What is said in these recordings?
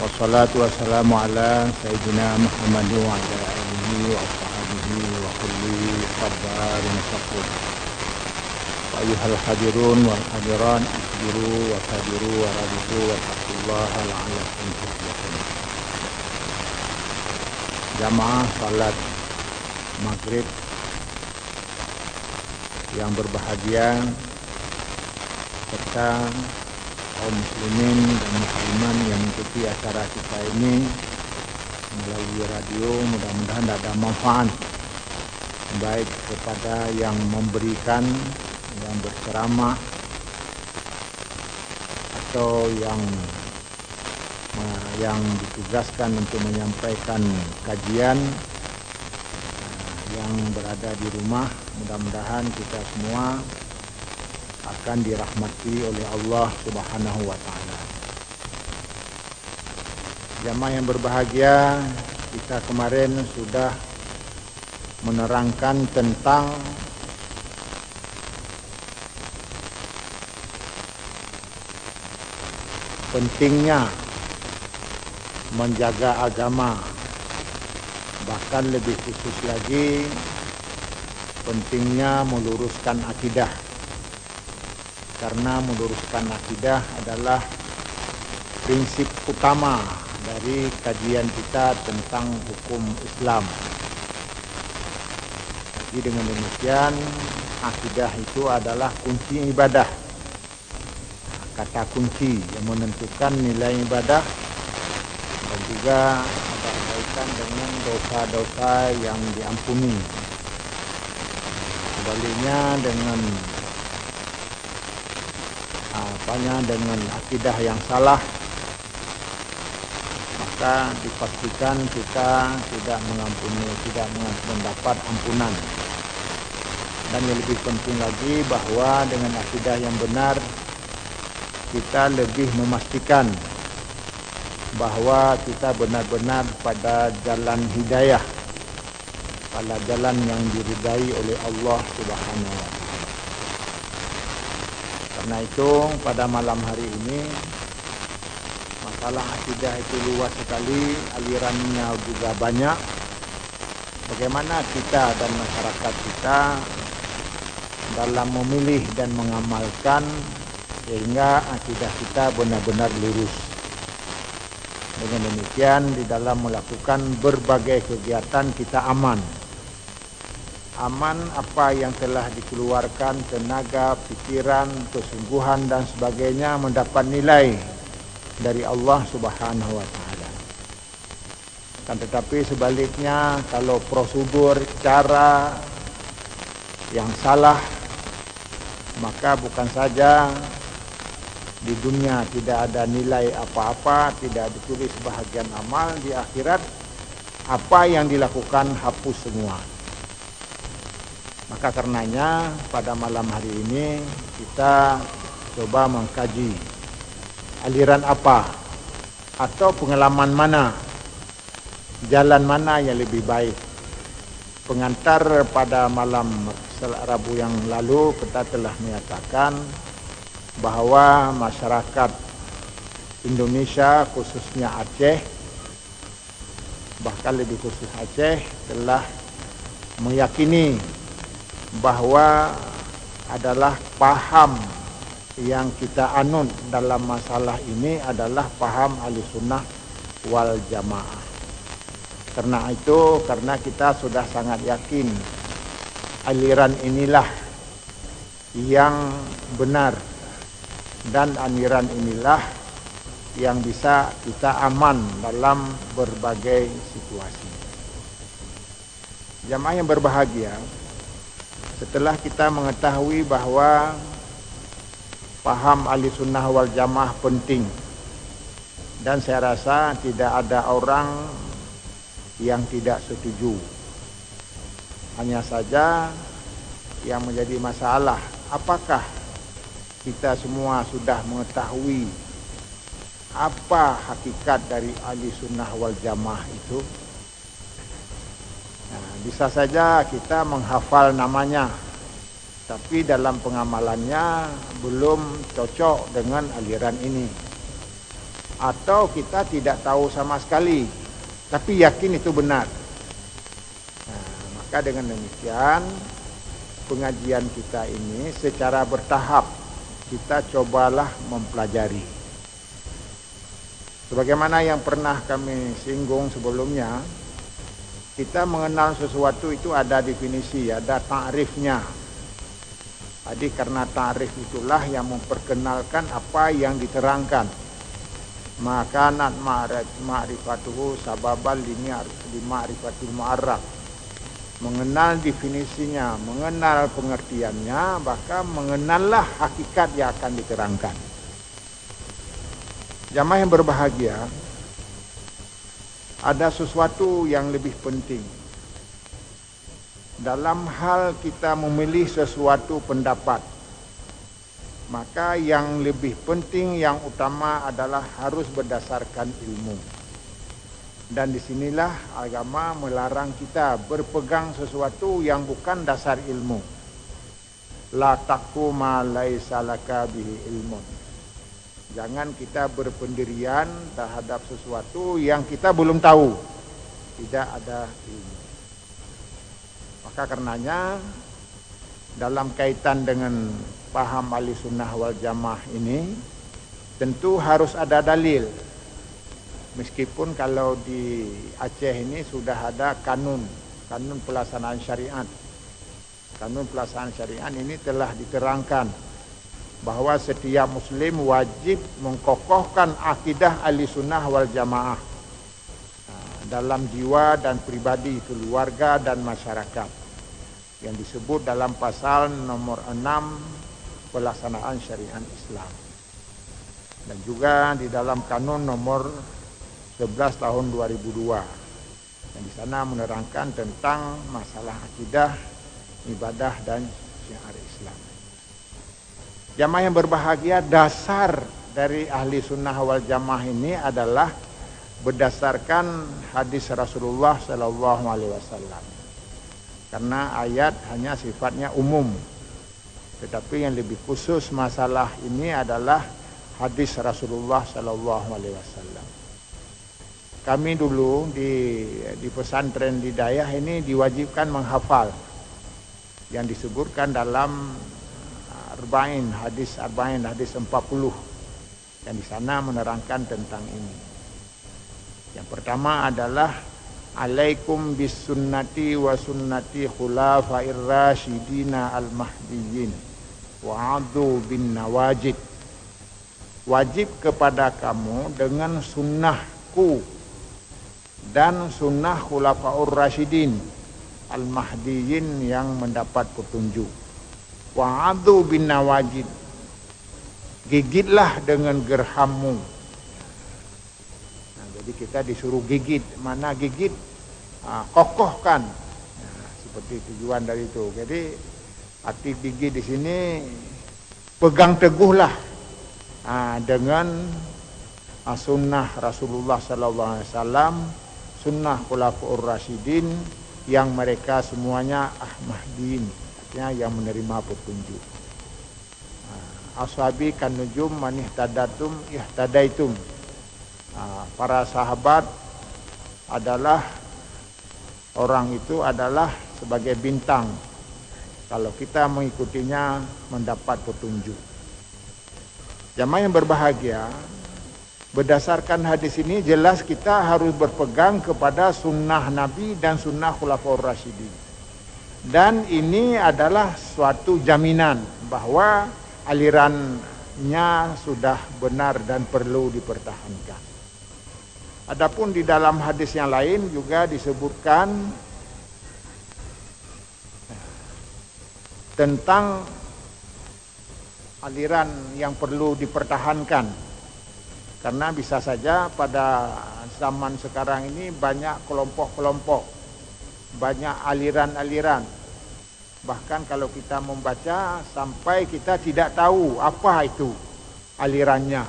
Wassalatu wassalamu ala Sayyidina Muhammad wa ala alihi wa sahbihi wa kulli sabarin syakur Ayuhal hadirun wal hadiran Asbiru wa sabiru wa rabitu wa taqullaha Jamaah salat Maghrib yang berbahagia serta kaum muslimin dan musliman yang mengikuti acara kita ini melalui radio. Mudah-mudahan ada manfaat baik kepada yang memberikan yang berceramah atau yang yang ditugaskan untuk menyampaikan kajian yang berada di rumah mudah-mudahan kita semua akan dirahmati oleh Allah Subhanahu wa taala. Jamaah yang berbahagia, kita kemarin sudah menerangkan tentang pentingnya menjaga agama. Bahkan lebih khusus lagi pentingnya meluruskan akidah. Karena meluruskan akidah adalah prinsip utama dari kajian kita tentang hukum Islam. Jadi dengan demikian akidah itu adalah kunci ibadah. Kata kunci yang menentukan nilai ibadah juga ada kaitan dengan dosa-dosa yang diampuni. Sebaliknya dengan apanya dengan akidah yang salah maka dipastikan kita tidak mengampuni, tidak mendapat ampunan. Dan yang lebih penting lagi bahwa dengan akidah yang benar kita lebih memastikan bahwa kita benar-benar pada jalan hidayah pada jalan yang diridai oleh Allah Subhanahu wa. Karena itu pada malam hari ini masalah akidah itu luas sekali, alirannya juga banyak. Bagaimana kita dan masyarakat kita dalam memilih dan mengamalkan sehingga akidah kita benar-benar lurus. Dengan demikian di dalam melakukan berbagai kegiatan kita aman. Aman apa yang telah dikeluarkan tenaga, pikiran, kesungguhan dan sebagainya mendapat nilai dari Allah Subhanahu wa taala. Kan tetapi sebaliknya kalau prosedur cara yang salah maka bukan saja di dunia tidak ada nilai apa-apa, tidak ditulis bahagian amal di akhirat, apa yang dilakukan hapus semua. Maka karenanya pada malam hari ini kita coba mengkaji aliran apa atau pengalaman mana, jalan mana yang lebih baik. Pengantar pada malam Rabu yang lalu kita telah menyatakan bahwa masyarakat Indonesia khususnya Aceh bahkan lebih khusus Aceh telah meyakini bahwa adalah paham yang kita anut dalam masalah ini adalah paham sunnah wal jamaah. Karena itu karena kita sudah sangat yakin aliran inilah yang benar dan aliran inilah yang bisa kita aman dalam berbagai situasi. Jamaah yang berbahagia, setelah kita mengetahui bahwa paham ahli sunnah wal jamaah penting dan saya rasa tidak ada orang yang tidak setuju. Hanya saja yang menjadi masalah apakah kita semua sudah mengetahui apa hakikat dari ahli sunnah wal jamaah itu Nah, bisa saja kita menghafal namanya, tapi dalam pengamalannya belum cocok dengan aliran ini. Atau kita tidak tahu sama sekali, tapi yakin itu benar. Nah, maka dengan demikian pengajian kita ini secara bertahap kita cobalah mempelajari. Sebagaimana yang pernah kami singgung sebelumnya, kita mengenal sesuatu itu ada definisi, ada ta'rifnya. Jadi karena ta'rif itulah yang memperkenalkan apa yang diterangkan. Maka nat ma'rifatuhu sababal lima'rifatul mu'arraf. Mengenal definisinya, mengenal pengertiannya, bahkan mengenallah hakikat yang akan diterangkan. Jamaah yang berbahagia, ada sesuatu yang lebih penting dalam hal kita memilih sesuatu pendapat maka yang lebih penting yang utama adalah harus berdasarkan ilmu dan di sinilah agama melarang kita berpegang sesuatu yang bukan dasar ilmu la taqu ma laisa laka bihi ilmun Jangan kita berpendirian terhadap sesuatu yang kita belum tahu. Tidak ada ilmu. Maka karenanya dalam kaitan dengan paham ahli sunnah wal jamaah ini tentu harus ada dalil. Meskipun kalau di Aceh ini sudah ada kanun, kanun pelaksanaan syariat. Kanun pelaksanaan syariat ini telah diterangkan bahwa setiap muslim wajib mengkokohkan akidah ahli sunnah wal jamaah dalam jiwa dan pribadi keluarga dan masyarakat yang disebut dalam pasal nomor 6 pelaksanaan syariat Islam dan juga di dalam kanun nomor 11 tahun 2002 yang di sana menerangkan tentang masalah akidah, ibadah dan syiar Islam. Jamaah yang berbahagia dasar dari ahli sunnah wal jamaah ini adalah berdasarkan hadis Rasulullah Sallallahu Alaihi Wasallam. Karena ayat hanya sifatnya umum, tetapi yang lebih khusus masalah ini adalah hadis Rasulullah Sallallahu Alaihi Wasallam. Kami dulu di di pesantren di Dayah ini diwajibkan menghafal yang disebutkan dalam Arba'in, hadis Arba'in, hadis 40 yang di sana menerangkan tentang ini. Yang pertama adalah alaikum bis sunnati wa sunnati khulafair rasyidina al mahdiyyin wa adu bin nawajid. Wajib kepada kamu dengan sunnahku dan sunnah khulafaur rasyidin al mahdiyyin yang mendapat petunjuk. Wa'adu bin nawajid gigitlah dengan gerhammu. Nah, jadi kita disuruh gigit. Mana gigit? Ah, kokohkan. Nah, seperti tujuan dari itu. Jadi arti gigit di sini pegang teguhlah. Ah, dengan ah, sunnah Rasulullah sallallahu alaihi wasallam sunnah khulafaur rasyidin yang mereka semuanya ahmadin artinya yang menerima petunjuk. Ashabi kan nujum manih tadatum ihtadaitum. Para sahabat adalah orang itu adalah sebagai bintang. Kalau kita mengikutinya mendapat petunjuk. Jamaah yang berbahagia, berdasarkan hadis ini jelas kita harus berpegang kepada sunnah Nabi dan sunnah Khulafaur Rasyidin. Dan ini adalah suatu jaminan bahwa alirannya sudah benar dan perlu dipertahankan. Adapun di dalam hadis yang lain juga disebutkan tentang aliran yang perlu dipertahankan. Karena bisa saja pada zaman sekarang ini banyak kelompok-kelompok banyak aliran-aliran. Bahkan kalau kita membaca sampai kita tidak tahu apa itu alirannya.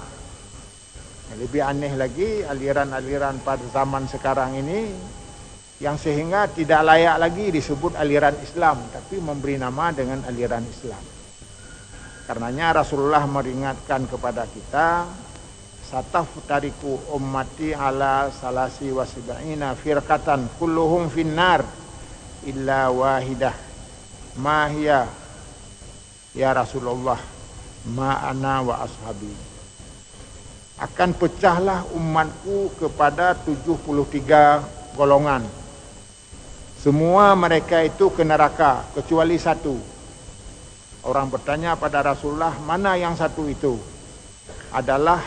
Lebih aneh lagi aliran-aliran pada zaman sekarang ini yang sehingga tidak layak lagi disebut aliran Islam tapi memberi nama dengan aliran Islam. Karenanya Rasulullah meringatkan kepada kita sataf tariku ummati ala salasi wasiba'ina firqatan kulluhum finnar illa wahidah ma hiya ya Rasulullah ma ana wa ashabi akan pecahlah umatku kepada 73 golongan semua mereka itu ke neraka kecuali satu. Orang bertanya pada Rasulullah, mana yang satu itu? Adalah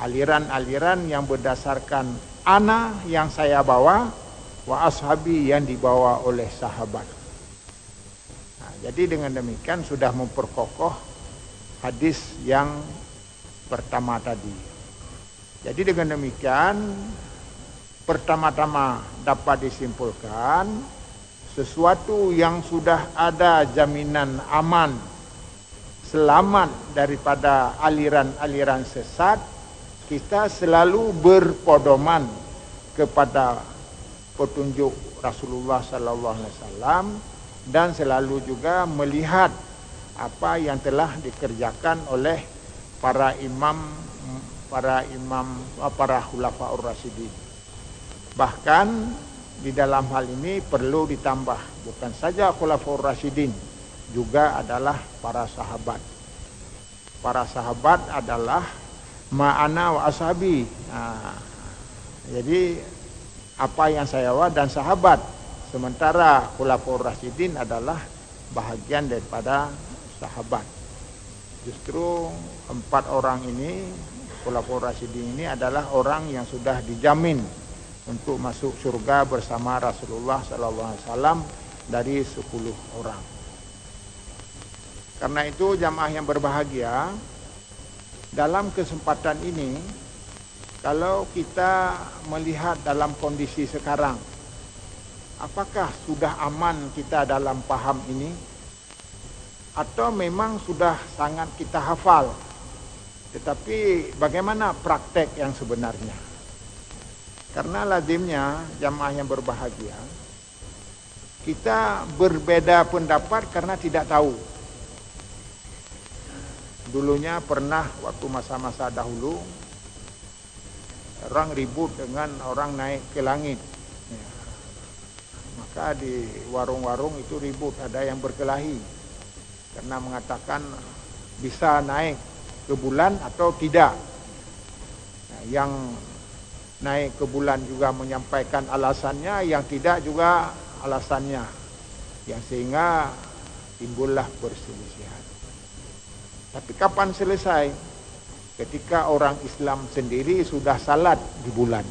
aliran-aliran yang berdasarkan ana yang saya bawa, wa ashabi yang dibawa oleh sahabat. Nah, jadi dengan demikian sudah memperkokoh hadis yang pertama tadi. Jadi dengan demikian pertama-tama dapat disimpulkan sesuatu yang sudah ada jaminan aman selamat daripada aliran-aliran sesat kita selalu berpodoman kepada petunjuk Rasulullah sallallahu alaihi wasallam dan selalu juga melihat apa yang telah dikerjakan oleh para imam para imam para khulafaur rasyidin Bahkan di dalam hal ini perlu ditambah bukan saja khulafaur rasyidin juga adalah para sahabat. Para sahabat adalah ma'ana wa ashabi. Nah, jadi apa yang saya wa dan sahabat. Sementara khulafaur rasyidin adalah bahagian daripada sahabat. Justru empat orang ini khulafaur rasyidin ini adalah orang yang sudah dijamin untuk masuk surga bersama Rasulullah sallallahu alaihi wasallam dari 10 orang. Karena itu jamaah yang berbahagia dalam kesempatan ini kalau kita melihat dalam kondisi sekarang apakah sudah aman kita dalam paham ini? Atau memang sudah sangat kita hafal? Tetapi bagaimana praktek yang sebenarnya? Karena lazimnya jamaah yang berbahagia kita berbeda pendapat karena tidak tahu. Dulunya pernah waktu masa-masa dahulu orang ribut dengan orang naik ke langit. Ya. Maka di warung-warung itu ribut, ada yang berkelahi karena mengatakan bisa naik ke bulan atau tidak. Nah, yang naik ke bulan juga menyampaikan alasannya yang tidak juga alasannya yang sehingga timbullah perselisihan tapi kapan selesai? Ketika orang Islam sendiri sudah salat di bulan.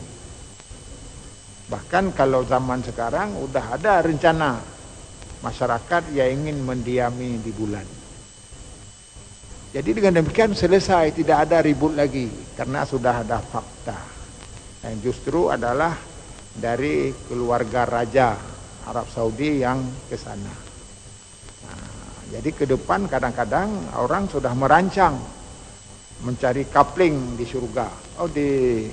Bahkan kalau zaman sekarang sudah ada rencana masyarakat yang ingin mendiami di bulan. Jadi dengan demikian selesai tidak ada ribut lagi karena sudah ada fakta. Yang justru adalah dari keluarga raja Arab Saudi yang ke sana. Jadi ke depan kadang-kadang orang sudah merancang mencari kapling di surga. Oh di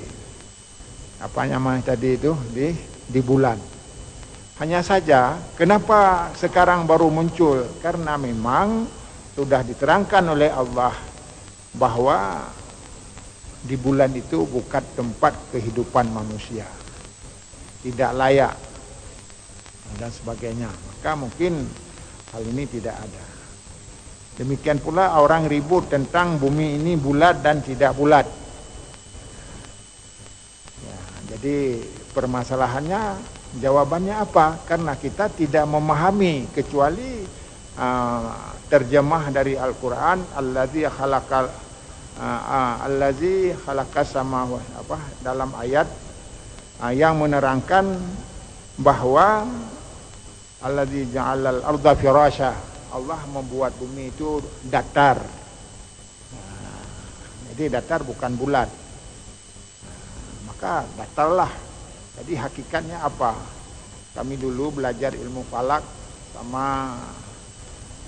apa namanya tadi itu di di bulan. Hanya saja kenapa sekarang baru muncul? Karena memang sudah diterangkan oleh Allah bahwa di bulan itu bukan tempat kehidupan manusia. Tidak layak dan sebagainya. Maka mungkin hal ini tidak ada. Demikian pula orang ribut tentang bumi ini bulat dan tidak bulat. Ya, jadi permasalahannya jawabannya apa? Karena kita tidak memahami kecuali uh, terjemah dari Al-Qur'an allazi khalaqal Ah, ah, allazi khalaqas samawati apa dalam ayat uh, yang menerangkan bahwa allazi ja'alal arda firasha. Allah membuat bumi itu datar. Nah, jadi datar bukan bulat. Nah, maka datarlah jadi hakikatnya apa? Kami dulu belajar ilmu falak sama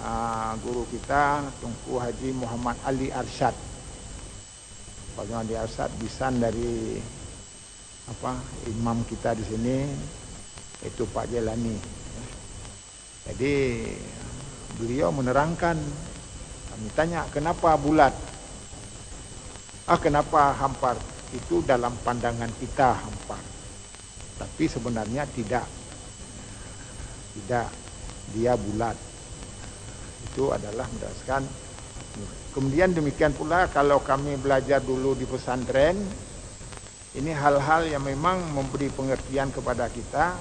uh, guru kita Tunku Haji Muhammad Ali Arsyad Bagaimana di Asad bisan dari apa imam kita di sini itu Pak Jelani. Jadi beliau menerangkan kami tanya kenapa bulat? Ah kenapa hampar? Itu dalam pandangan kita hampar. Tapi sebenarnya tidak. Tidak dia bulat. Itu adalah berdasarkan Kemudian demikian pula kalau kami belajar dulu di pesantren, ini hal-hal yang memang memberi pengertian kepada kita.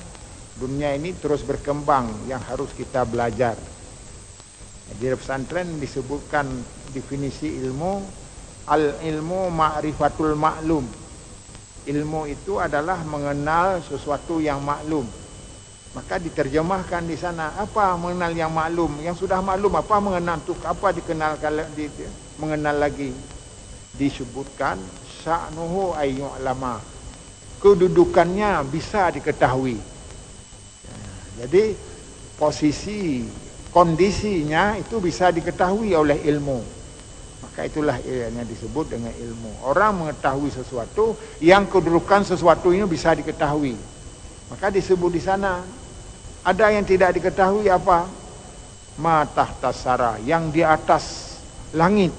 Dunia ini terus berkembang yang harus kita belajar. Di pesantren disebutkan definisi ilmu al ilmu ma'rifatul maklum. Ilmu itu adalah mengenal sesuatu yang maklum. Maka diterjemahkan di sana apa mengenal yang maklum, yang sudah maklum apa mengenal tu apa dikenal di, mengenal lagi disebutkan sa'nuhu ayyu'lama. Kedudukannya bisa diketahui. Jadi posisi kondisinya itu bisa diketahui oleh ilmu. Maka itulah yang disebut dengan ilmu. Orang mengetahui sesuatu yang kedudukan sesuatu ini bisa diketahui. Maka disebut di sana ada yang tidak diketahui apa? Mata tasara yang di atas langit,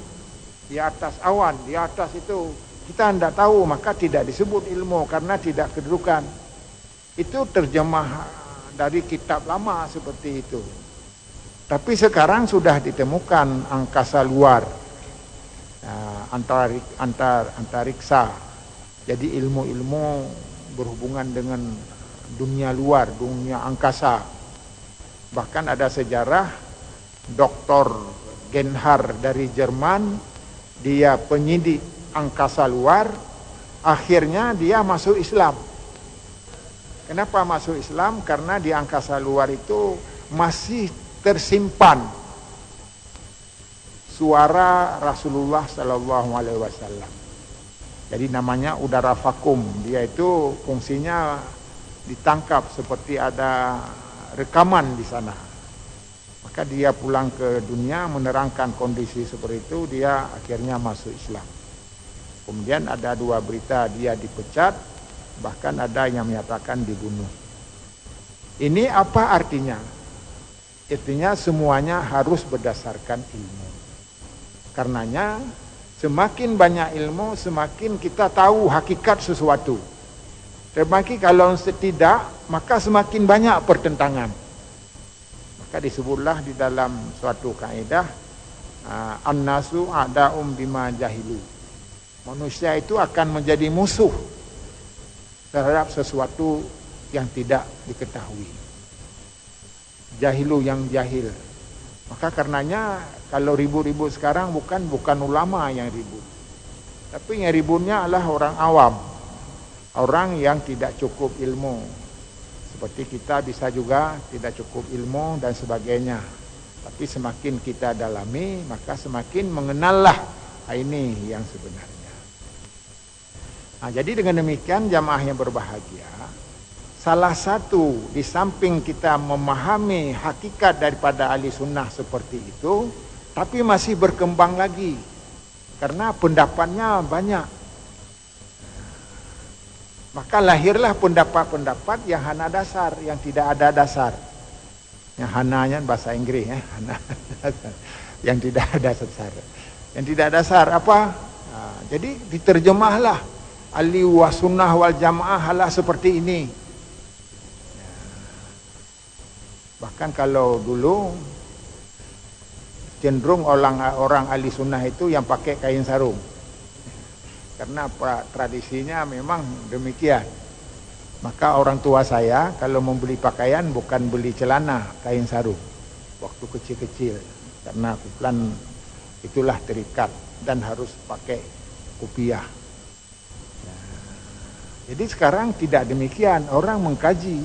di atas awan, di atas itu kita tidak tahu maka tidak disebut ilmu karena tidak kedudukan. Itu terjemah dari kitab lama seperti itu. Tapi sekarang sudah ditemukan angkasa luar antar antar antariksa. Jadi ilmu-ilmu berhubungan dengan dunia luar, dunia angkasa. Bahkan ada sejarah Dr. Genhard dari Jerman, dia penyidik angkasa luar, akhirnya dia masuk Islam. Kenapa masuk Islam? Karena di angkasa luar itu masih tersimpan suara Rasulullah Sallallahu Alaihi Wasallam. Jadi namanya udara vakum. Dia itu fungsinya ditangkap seperti ada rekaman di sana. Maka dia pulang ke dunia menerangkan kondisi seperti itu, dia akhirnya masuk Islam. Kemudian ada dua berita dia dipecat, bahkan ada yang menyatakan dibunuh. Ini apa artinya? Artinya semuanya harus berdasarkan ilmu. Karenanya semakin banyak ilmu, semakin kita tahu hakikat sesuatu. Semakin kalau tidak, maka semakin banyak pertentangan. Maka disebutlah di dalam suatu kaidah uh, an-nasu a'da'um bima jahilu. Manusia itu akan menjadi musuh terhadap sesuatu yang tidak diketahui. Jahilu yang jahil. Maka karenanya kalau ribut-ribut sekarang bukan bukan ulama yang ribut. Tapi yang ributnya adalah orang awam orang yang tidak cukup ilmu. Seperti kita bisa juga tidak cukup ilmu dan sebagainya. Tapi semakin kita dalami, maka semakin mengenallah ini yang sebenarnya. Nah, jadi dengan demikian jamaah yang berbahagia, salah satu di samping kita memahami hakikat daripada ahli sunnah seperti itu, tapi masih berkembang lagi. Karena pendapatnya banyak maka lahirlah pendapat-pendapat yang hana dasar, yang tidak ada dasar. Yang hananya bahasa Inggris ya, hana yang tidak ada dasar. Yang tidak ada dasar apa? Nah, jadi diterjemahlah ali sunnah wal jamaah halah seperti ini. Bahkan kalau dulu cenderung orang orang ahli sunnah itu yang pakai kain sarung. Karena pra, tradisinya memang demikian. Maka orang tua saya kalau membeli pakaian bukan beli celana, kain sarung. Waktu kecil-kecil. Karena kuplan itulah terikat dan harus pakai kupiah. Jadi sekarang tidak demikian. Orang mengkaji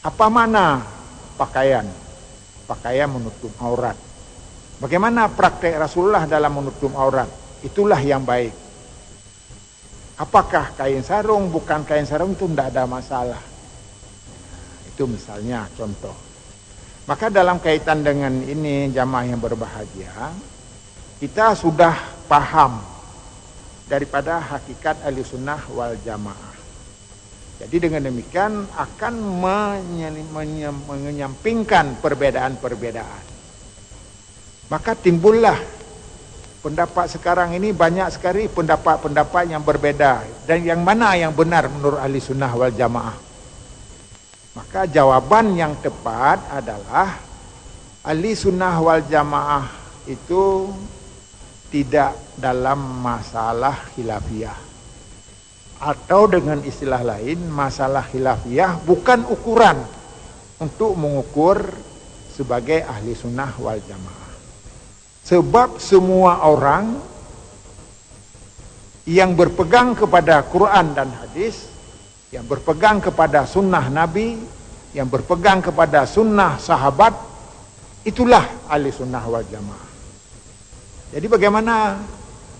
apa mana pakaian. Pakaian menutup aurat. Bagaimana praktek Rasulullah dalam menutup aurat? Itulah yang baik. Apakah kain sarung, bukan kain sarung itu tidak ada masalah. Itu misalnya contoh. Maka dalam kaitan dengan ini jamaah yang berbahagia, kita sudah paham daripada hakikat ahli sunnah wal jamaah. Jadi dengan demikian akan menyampingkan perbedaan-perbedaan. Maka timbullah pendapat sekarang ini banyak sekali pendapat-pendapat yang berbeda dan yang mana yang benar menurut ahli sunnah wal jamaah. Maka jawaban yang tepat adalah ahli sunnah wal jamaah itu tidak dalam masalah khilafiyah. Atau dengan istilah lain, masalah khilafiyah bukan ukuran untuk mengukur sebagai ahli sunnah wal jamaah. Sebab semua orang yang berpegang kepada Quran dan hadis, yang berpegang kepada sunnah Nabi, yang berpegang kepada sunnah sahabat, itulah ahli sunnah wal jamaah. Jadi bagaimana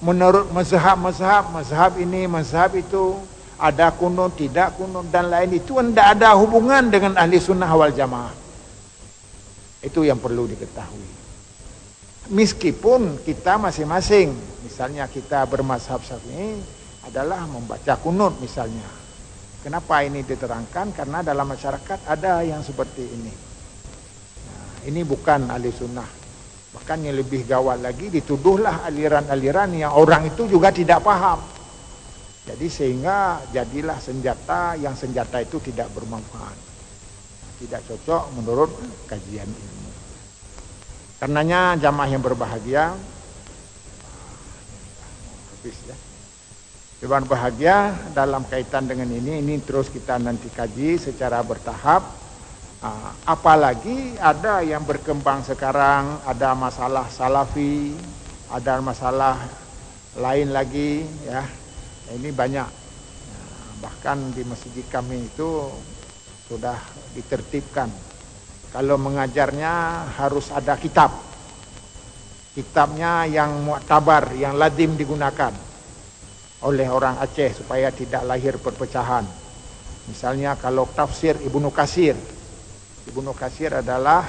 menurut mazhab-mazhab, mazhab ini, mazhab itu, ada kuno, tidak kuno, dan lain itu tidak ada hubungan dengan ahli sunnah wal jamaah. Itu yang perlu diketahui. Meskipun kita masing-masing, misalnya kita bermazhab syafi'i adalah membaca kunut misalnya. Kenapa ini diterangkan? Karena dalam masyarakat ada yang seperti ini. Nah, ini bukan ahli sunnah. Bahkan yang lebih gawat lagi dituduhlah aliran-aliran yang orang itu juga tidak paham. Jadi sehingga jadilah senjata yang senjata itu tidak bermanfaat. Tidak cocok menurut kajian ini. Karenanya jamaah yang berbahagia habis ya. Dewan bahagia dalam kaitan dengan ini ini terus kita nanti kaji secara bertahap. Ah, apalagi ada yang berkembang sekarang, ada masalah salafi, ada masalah lain lagi ya. Ini banyak. Bahkan di masjid kami itu sudah ditertibkan kalau mengajarnya harus ada kitab. Kitabnya yang mu'tabar, yang lazim digunakan oleh orang Aceh supaya tidak lahir perpecahan. Misalnya kalau tafsir Ibnu Kasir. Ibnu Kasir adalah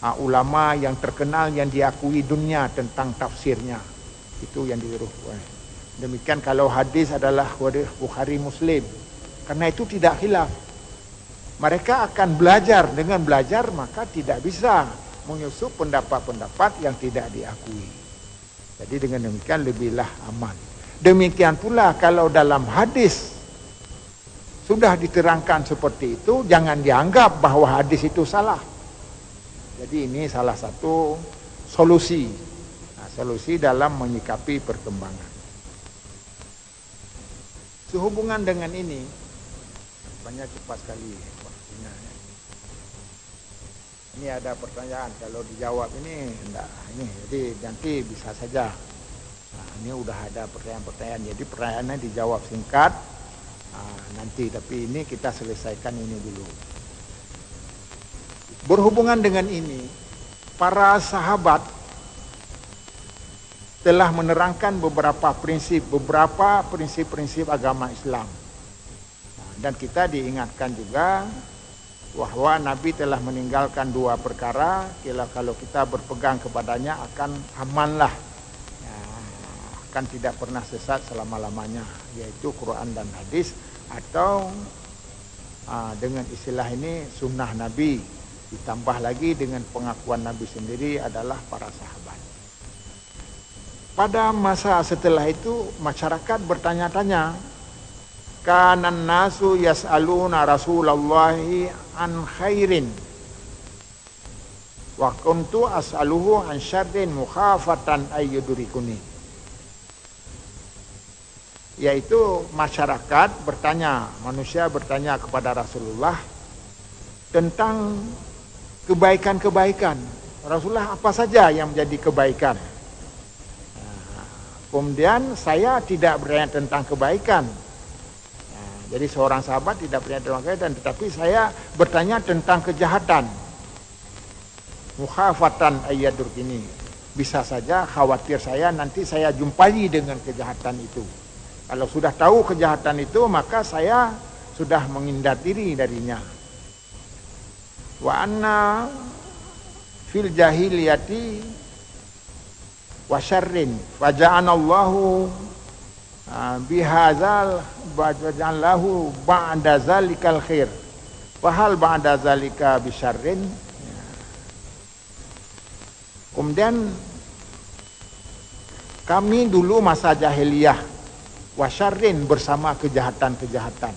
uh, ulama yang terkenal yang diakui dunia tentang tafsirnya. Itu yang diruhkan. Demikian kalau hadis adalah Bukhari Muslim. Karena itu tidak khilaf mereka akan belajar dengan belajar maka tidak bisa menyusup pendapat-pendapat yang tidak diakui. Jadi dengan demikian lebihlah aman. Demikian pula kalau dalam hadis sudah diterangkan seperti itu, jangan dianggap bahwa hadis itu salah. Jadi ini salah satu solusi. Nah, solusi dalam menyikapi perkembangan. Sehubungan dengan ini, banyak cepat sekali ini ada pertanyaan kalau dijawab ini enggak ini jadi nanti bisa saja nah, ini udah ada pertanyaan-pertanyaan jadi pertanyaannya dijawab singkat nanti tapi ini kita selesaikan ini dulu. Berhubungan dengan ini para sahabat telah menerangkan beberapa prinsip beberapa prinsip-prinsip agama Islam. Dan kita diingatkan juga bahwa Nabi telah meninggalkan dua perkara kalau kita berpegang kepadanya akan amanlah. Ya, akan tidak pernah sesat selama-lamanya yaitu Quran dan hadis atau uh, dengan istilah ini sunnah Nabi. Ditambah lagi dengan pengakuan Nabi sendiri adalah para sahabat. Pada masa setelah itu masyarakat bertanya-tanya kanan nasu yas'aluna rasulallahi an khairin? Wa kuntu as'aluhu an syarrin mukhafatan ayyudurikuni yaitu masyarakat bertanya manusia bertanya kepada Rasulullah tentang kebaikan-kebaikan Rasulullah apa saja yang menjadi kebaikan kemudian saya tidak bertanya tentang kebaikan jadi seorang sahabat tidak punya dalam kaitan, tetapi saya bertanya tentang kejahatan. Mukhafatan ayadur ini. Bisa saja khawatir saya nanti saya jumpai dengan kejahatan itu. Kalau sudah tahu kejahatan itu, maka saya sudah menghindar diri darinya. Wa anna fil jahiliyati wa syarrin. Wa ja'anallahu Ah, bihazal lahu ba'da zalikal khair Wahal ba'da zalika bisyarrin Kemudian kami dulu masa jahiliyah wasyarrin bersama kejahatan-kejahatan.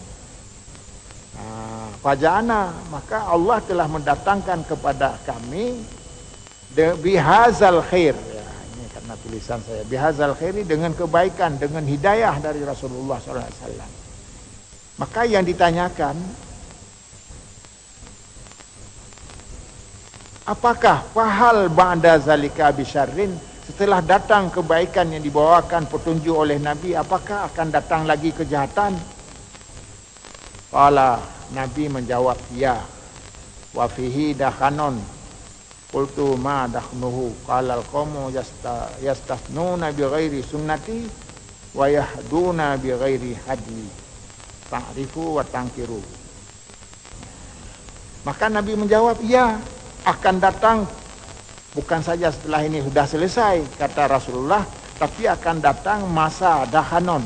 Faja'ana maka Allah telah mendatangkan kepada kami bihazal khair ya, ini karena tulisan saya bihazal khairi dengan kebaikan dengan hidayah dari Rasulullah SAW. Maka yang ditanyakan Apakah fahal ba'da zalika bisyarrin setelah datang kebaikan yang dibawakan petunjuk oleh Nabi apakah akan datang lagi kejahatan? Qala Nabi menjawab ya. Wa fihi dakhanon. Qultu ma dakhnuhu qala al-qawmu yastathnuna bi ghairi sunnati wa yahduna bi ghairi hadi. Ta'rifu wa tangkiru. Maka Nabi menjawab, "Ya, akan datang bukan saja setelah ini sudah selesai kata Rasulullah tapi akan datang masa dahanon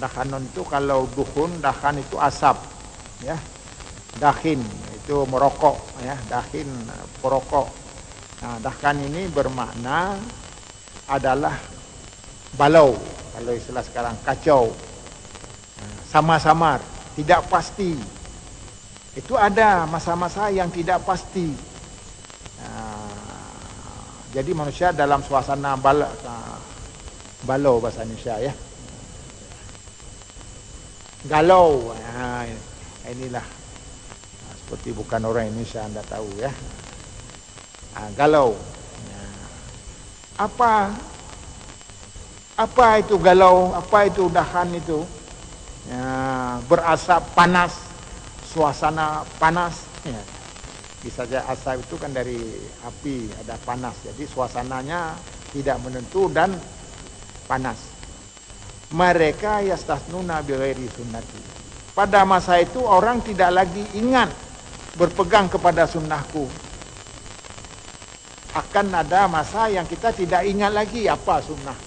dahanon itu kalau duhun dahan itu asap ya. Dahin itu merokok ya. Dahin perokok. Nah dahan ini bermakna adalah balau kalau istilah sekarang kacau. Sama-samar tidak pasti. Itu ada masa-masa yang tidak pasti. Jadi manusia dalam suasana bal balau bahasa Indonesia ya. Galau. Nah, inilah seperti bukan orang Indonesia Anda tahu ya. galau. Apa apa itu galau? Apa itu dahan itu? Ya, berasap panas suasana panas ya. Bisa saja asap itu kan dari api ada panas. Jadi suasananya tidak menentu dan panas. Mereka yastasnuna bighairi sunnati. Pada masa itu orang tidak lagi ingat berpegang kepada sunnahku. Akan ada masa yang kita tidak ingat lagi apa sunnah.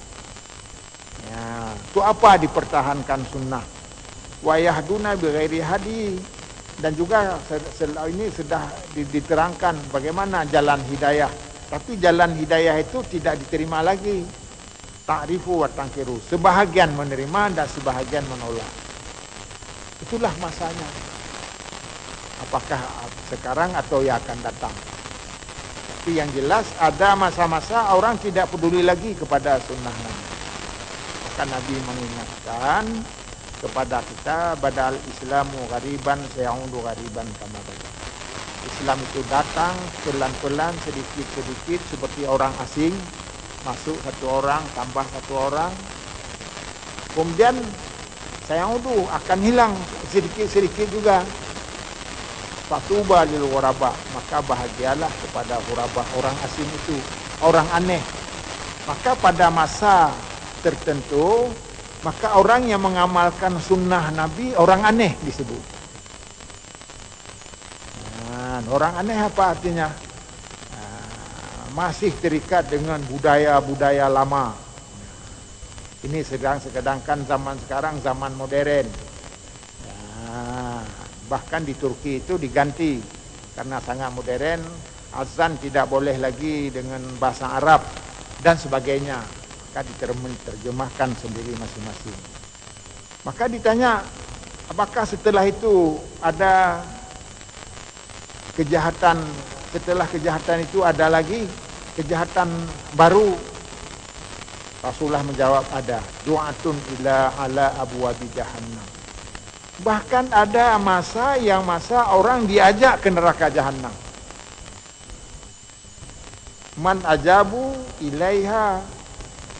Ya, itu apa dipertahankan sunnah? Wa yahduna bighairi hadi dan juga ini sudah diterangkan bagaimana jalan hidayah. Tapi jalan hidayah itu tidak diterima lagi. Ta'rifu wa tangkiru sebahagian menerima dan sebahagian menolak. Itulah masanya. Apakah sekarang atau yang akan datang. Tapi yang jelas ada masa-masa orang tidak peduli lagi kepada sunnah Nabi maka Nabi mengingatkan kepada kita badal Islamu gariban sayaudu gariban kama. Islam itu datang pelan-pelan sedikit-sedikit seperti orang asing masuk satu orang tambah satu orang. Kemudian sayaudu akan hilang sedikit-sedikit juga. Fatuba lil ghuraba maka bahagialah kepada ghuraba orang asing itu orang aneh. Maka pada masa tertentu maka orang yang mengamalkan sunnah Nabi orang aneh disebut. Nah, orang aneh apa artinya? Nah, masih terikat dengan budaya-budaya lama. Ini sedang sedangkan zaman sekarang zaman modern. Nah, bahkan di Turki itu diganti karena sangat modern. Azan tidak boleh lagi dengan bahasa Arab dan sebagainya maka diterjemahkan sendiri masing-masing. Maka ditanya, apakah setelah itu ada kejahatan, setelah kejahatan itu ada lagi kejahatan baru? Rasulullah menjawab ada. Du'atun ila ala abu wabi jahannam. Bahkan ada masa yang masa orang diajak ke neraka jahannam. Man ajabu ilaiha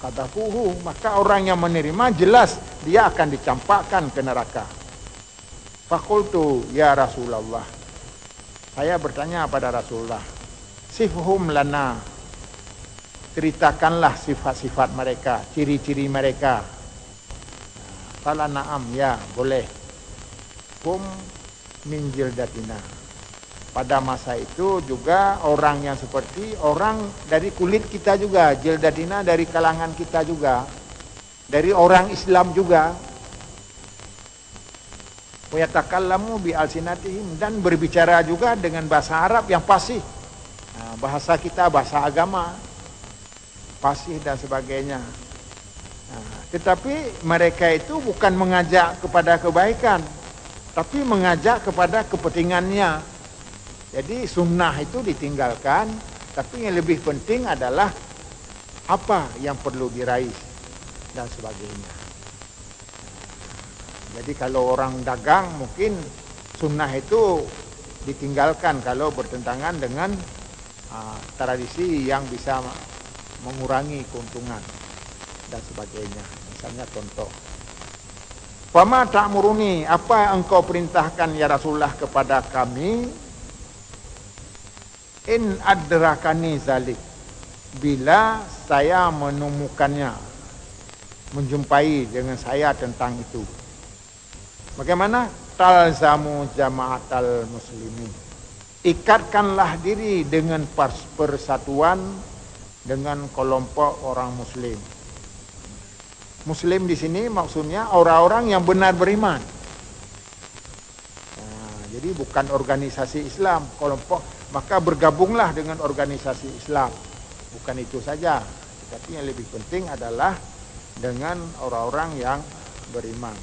kadafuhu maka orang yang menerima jelas dia akan dicampakkan ke neraka. Fakultu ya Rasulullah. Saya bertanya pada Rasulullah sifhum lana. Ceritakanlah sifat-sifat mereka ciri-ciri mereka. Fala na'am ya boleh. Hum min jildatina pada masa itu juga orang yang seperti orang dari kulit kita juga jildadina dari kalangan kita juga dari orang Islam juga wayatakallamu bi alsinatihim dan berbicara juga dengan bahasa Arab yang fasih. Nah, bahasa kita bahasa agama fasih dan sebagainya. Nah, tetapi mereka itu bukan mengajak kepada kebaikan, tapi mengajak kepada kepentingannya. Jadi sunnah itu ditinggalkan, tapi yang lebih penting adalah apa yang perlu diraih dan sebagainya. Jadi kalau orang dagang mungkin sunnah itu ditinggalkan kalau bertentangan dengan uh, tradisi yang bisa mengurangi keuntungan dan sebagainya. Misalnya contoh. Fama ta'muruni, apa yang engkau perintahkan ya Rasulullah kepada kami? In adrakani zalik. Bila saya menemukannya, menjumpai dengan saya tentang itu. Bagaimana? Talzamu jamaatal muslimin. Ikatkanlah diri dengan persatuan dengan kelompok orang muslim. Muslim di sini maksudnya orang-orang yang benar beriman. Nah, jadi bukan organisasi Islam, kelompok maka bergabunglah dengan organisasi Islam. Bukan itu saja, tapi yang lebih penting adalah dengan orang-orang yang beriman.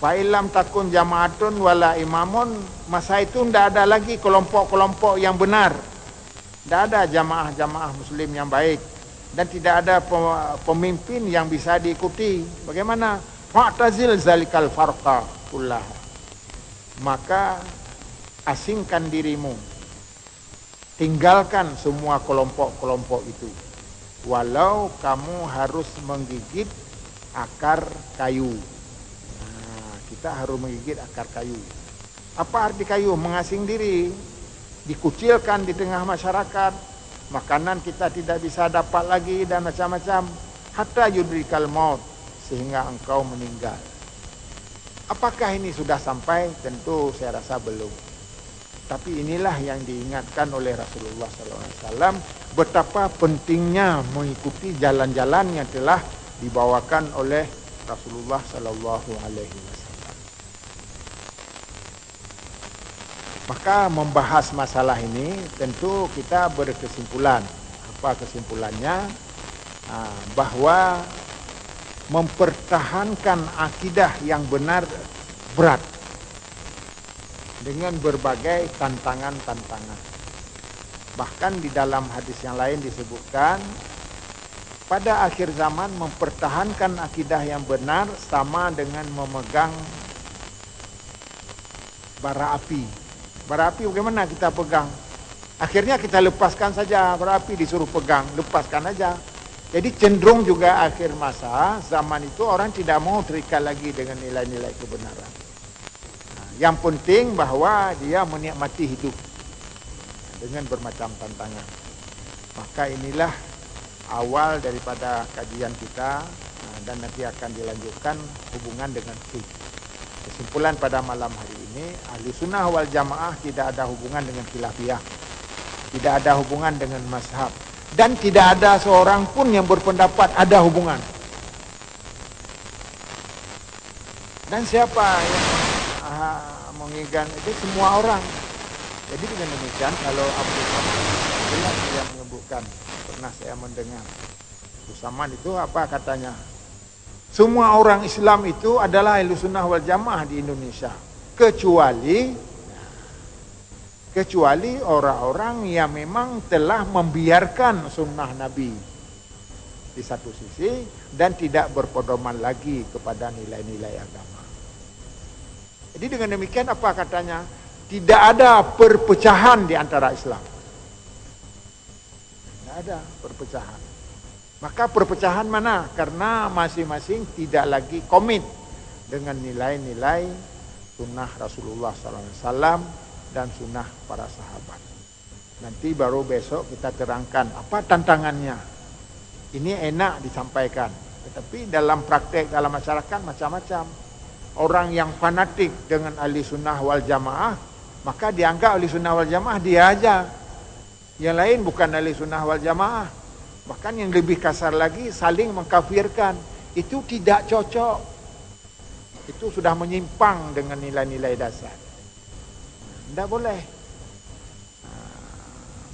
Fa'ilam takun jamaatun wala imamun Masa itu tidak ada lagi kelompok-kelompok yang benar Tidak ada jamaah-jamaah muslim yang baik Dan tidak ada pemimpin yang bisa diikuti Bagaimana? Fa'tazil zalikal farqa kullah Maka asingkan dirimu Tinggalkan semua kelompok-kelompok itu Walau kamu harus menggigit akar kayu kita harus menggigit akar kayu. Apa arti kayu? Mengasing diri, dikucilkan di tengah masyarakat, makanan kita tidak bisa dapat lagi dan macam-macam. Hatta yudrikal maut sehingga engkau meninggal. Apakah ini sudah sampai? Tentu saya rasa belum. Tapi inilah yang diingatkan oleh Rasulullah SAW betapa pentingnya mengikuti jalan-jalan yang telah dibawakan oleh Rasulullah Wasallam. Maka membahas masalah ini tentu kita berkesimpulan. Apa kesimpulannya? Bahwa mempertahankan akidah yang benar berat dengan berbagai tantangan-tantangan. Bahkan di dalam hadis yang lain disebutkan pada akhir zaman mempertahankan akidah yang benar sama dengan memegang bara api Bara api bagaimana kita pegang? Akhirnya kita lepaskan saja bara api disuruh pegang, lepaskan aja. Jadi cenderung juga akhir masa zaman itu orang tidak mau terikat lagi dengan nilai-nilai kebenaran. Yang penting bahwa dia menikmati hidup dengan bermacam tantangan. Maka inilah awal daripada kajian kita nah, dan nanti akan dilanjutkan hubungan dengan fiqh. Kesimpulan pada malam hari ini, ahli sunnah wal jamaah tidak ada hubungan dengan khilafiyah. Tidak ada hubungan dengan mazhab. Dan tidak ada seorang pun yang berpendapat ada hubungan. Dan siapa yang mengigan itu semua orang. Jadi dengan demikian kalau Abu jelas yang menyebutkan pernah saya mendengar Usaman itu apa katanya semua orang Islam itu adalah ahli sunnah wal jamaah di Indonesia. Kecuali kecuali orang-orang yang memang telah membiarkan sunnah Nabi di satu sisi dan tidak berpedoman lagi kepada nilai-nilai agama. Jadi dengan demikian apa katanya? Tidak ada perpecahan di antara Islam. Tidak ada perpecahan. Maka perpecahan mana? Karena masing-masing tidak lagi komit dengan nilai-nilai sunnah Rasulullah SAW dan sunnah para sahabat. Nanti baru besok kita terangkan apa tantangannya. Ini enak disampaikan. Tetapi dalam praktek dalam masyarakat macam-macam. Orang yang fanatik dengan ahli sunnah wal jamaah. Maka dianggap ahli sunnah wal jamaah dia aja. Yang lain bukan ahli sunnah wal jamaah. Bahkan yang lebih kasar lagi saling mengkafirkan. itu tidak cocok. Itu sudah menyimpang dengan nilai-nilai dasar. Tidak boleh.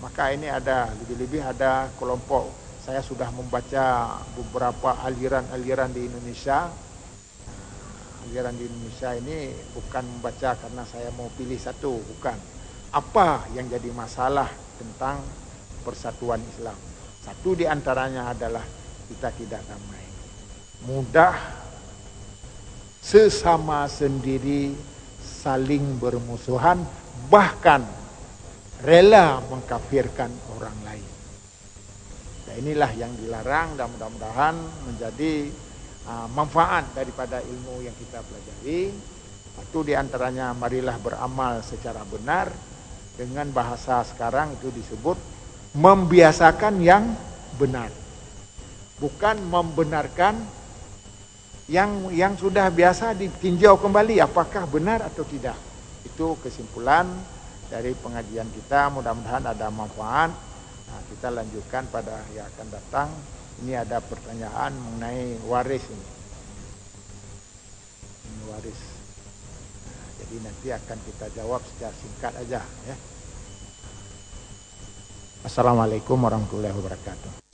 Maka ini ada, lebih-lebih ada kelompok. Saya sudah membaca beberapa aliran-aliran di Indonesia. Aliran di Indonesia ini bukan membaca karena saya mau pilih satu, bukan. Apa yang jadi masalah tentang persatuan Islam? Satu di antaranya adalah kita tidak damai. Mudah sesama sendiri saling bermusuhan bahkan rela mengkafirkan orang lain. Nah, inilah yang dilarang dan mudah-mudahan menjadi uh, manfaat daripada ilmu yang kita pelajari. Satu di antaranya marilah beramal secara benar dengan bahasa sekarang itu disebut membiasakan yang benar. Bukan membenarkan yang yang sudah biasa ditinjau kembali apakah benar atau tidak. Itu kesimpulan dari pengajian kita. Mudah-mudahan ada manfaat. Nah, kita lanjutkan pada yang akan datang. Ini ada pertanyaan mengenai waris ini. Ini waris. Nah, jadi nanti akan kita jawab secara singkat aja ya. Assalamualaikum warahmatullahi wabarakatuh.